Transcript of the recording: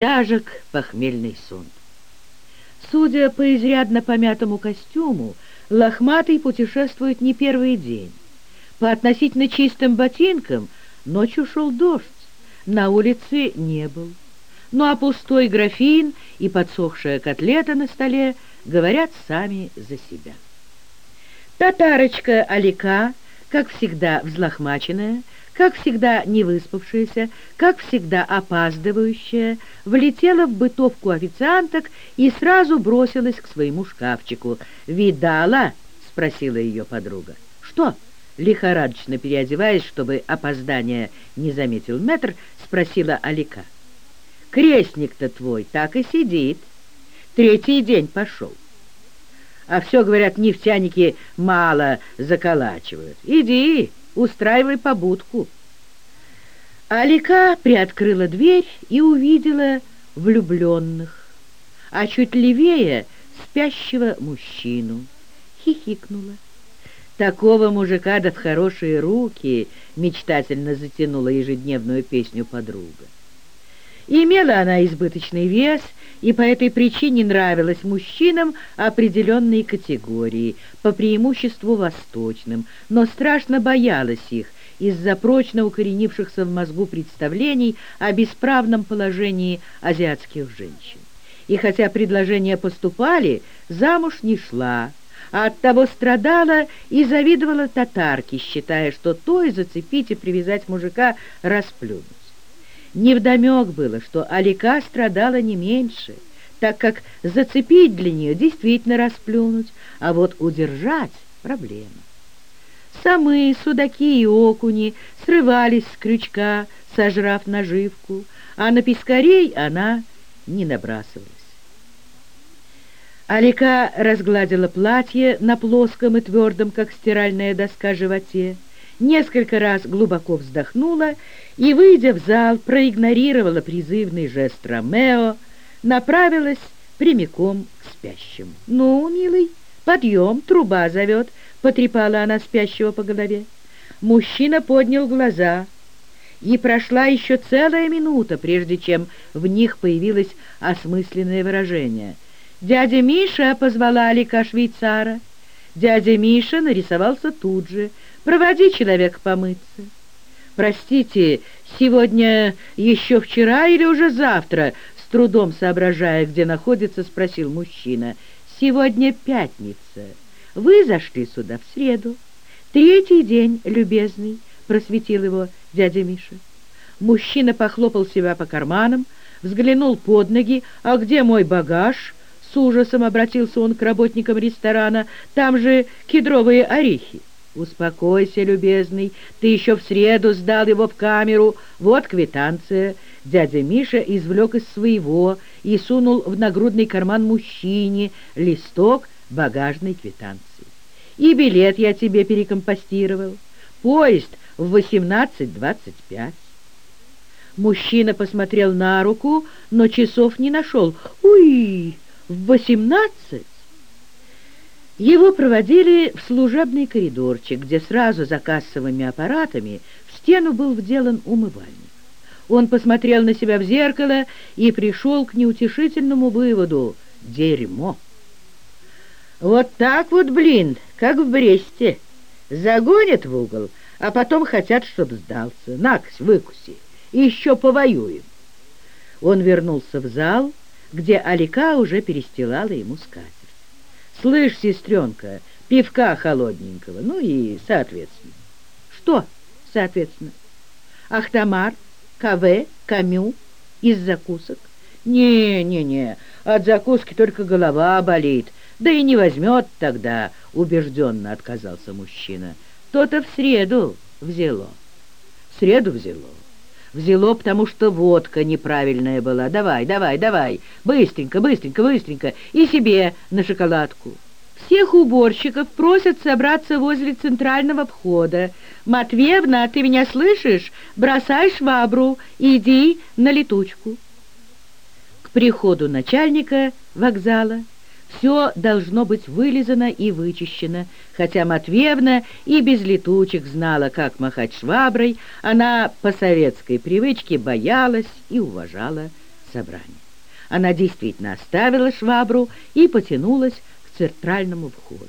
тяжек похмельный сон. Судя по изрядно помятому костюму, лохматый путешествует не первый день. По относительно чистым ботинкам ночью шел дождь, на улице не был. Ну а пустой графин и подсохшая котлета на столе говорят сами за себя. Татарочка Алика, как всегда взлохмаченная, как всегда невыспавшаяся, как всегда опаздывающая, влетела в бытовку официанток и сразу бросилась к своему шкафчику. «Видала?» — спросила ее подруга. «Что?» Лихорадочно переодеваясь, чтобы опоздание не заметил метр, спросила Алика. «Крестник-то твой так и сидит. Третий день пошел. А все, говорят, нефтяники мало заколачивают. Иди, устраивай побудку». Алика приоткрыла дверь и увидела влюбленных, а чуть левее спящего мужчину. Хихикнула. Такого мужика да в хорошие руки, мечтательно затянула ежедневную песню подруга. Имела она избыточный вес, и по этой причине нравилась мужчинам определенной категории, по преимуществу восточным, но страшно боялась их из-за прочно укоренившихся в мозгу представлений о бесправном положении азиатских женщин. И хотя предложения поступали, замуж не шла, а оттого страдала и завидовала татарке, считая, что то и зацепить и привязать мужика расплюнуть. Невдомек было, что Алика страдала не меньше, так как зацепить для нее действительно расплюнуть, а вот удержать — проблема. Самые судаки и окуни срывались с крючка, сожрав наживку, а на пескарей она не набрасывалась. Алика разгладила платье на плоском и твердом, как стиральная доска, животе, несколько раз глубоко вздохнула и, выйдя в зал, проигнорировала призывный жест Ромео, направилась прямиком к спящему. «Ну, милый, подъем, труба зовет», — потрепала она спящего по голове. Мужчина поднял глаза, и прошла еще целая минута, прежде чем в них появилось осмысленное выражение. «Дядя Миша!» — позвала Алика швейцара. Дядя Миша нарисовался тут же — Проводи человека помыться. Простите, сегодня еще вчера или уже завтра, с трудом соображая, где находится, спросил мужчина. Сегодня пятница. Вы зашли сюда в среду. Третий день, любезный, просветил его дядя Миша. Мужчина похлопал себя по карманам, взглянул под ноги. «А где мой багаж?» С ужасом обратился он к работникам ресторана. «Там же кедровые орехи». «Успокойся, любезный, ты еще в среду сдал его в камеру. Вот квитанция». Дядя Миша извлек из своего и сунул в нагрудный карман мужчине листок багажной квитанции. «И билет я тебе перекомпостировал. Поезд в 18.25». Мужчина посмотрел на руку, но часов не нашел. «Уй, в восемнадцать?» Его проводили в служебный коридорчик, где сразу за кассовыми аппаратами в стену был вделан умывальник. Он посмотрел на себя в зеркало и пришел к неутешительному выводу — дерьмо. Вот так вот, блин, как в Бресте. Загонят в угол, а потом хотят, чтоб сдался. Накось, выкуси, еще повоюем. Он вернулся в зал, где Алика уже перестилала ему скатерть. Слышь, сестренка, пивка холодненького, ну и соответственно. Что соответственно? Ахтамар, КВ, Камю, из закусок? Не-не-не, от закуски только голова болит, да и не возьмет тогда, убежденно отказался мужчина. То-то в среду взяло. В среду взяло. Взяло, потому что водка неправильная была. Давай, давай, давай, быстренько, быстренько, быстренько, и себе на шоколадку. Всех уборщиков просят собраться возле центрального входа. Матвеевна, ты меня слышишь? Бросай швабру, иди на летучку. К приходу начальника вокзала все должно быть вылизано и вычищено, хотя Матвеевна и без летучек знала, как махать шваброй, она по советской привычке боялась и уважала собрания. Она действительно оставила швабру и потянулась к центральному входу.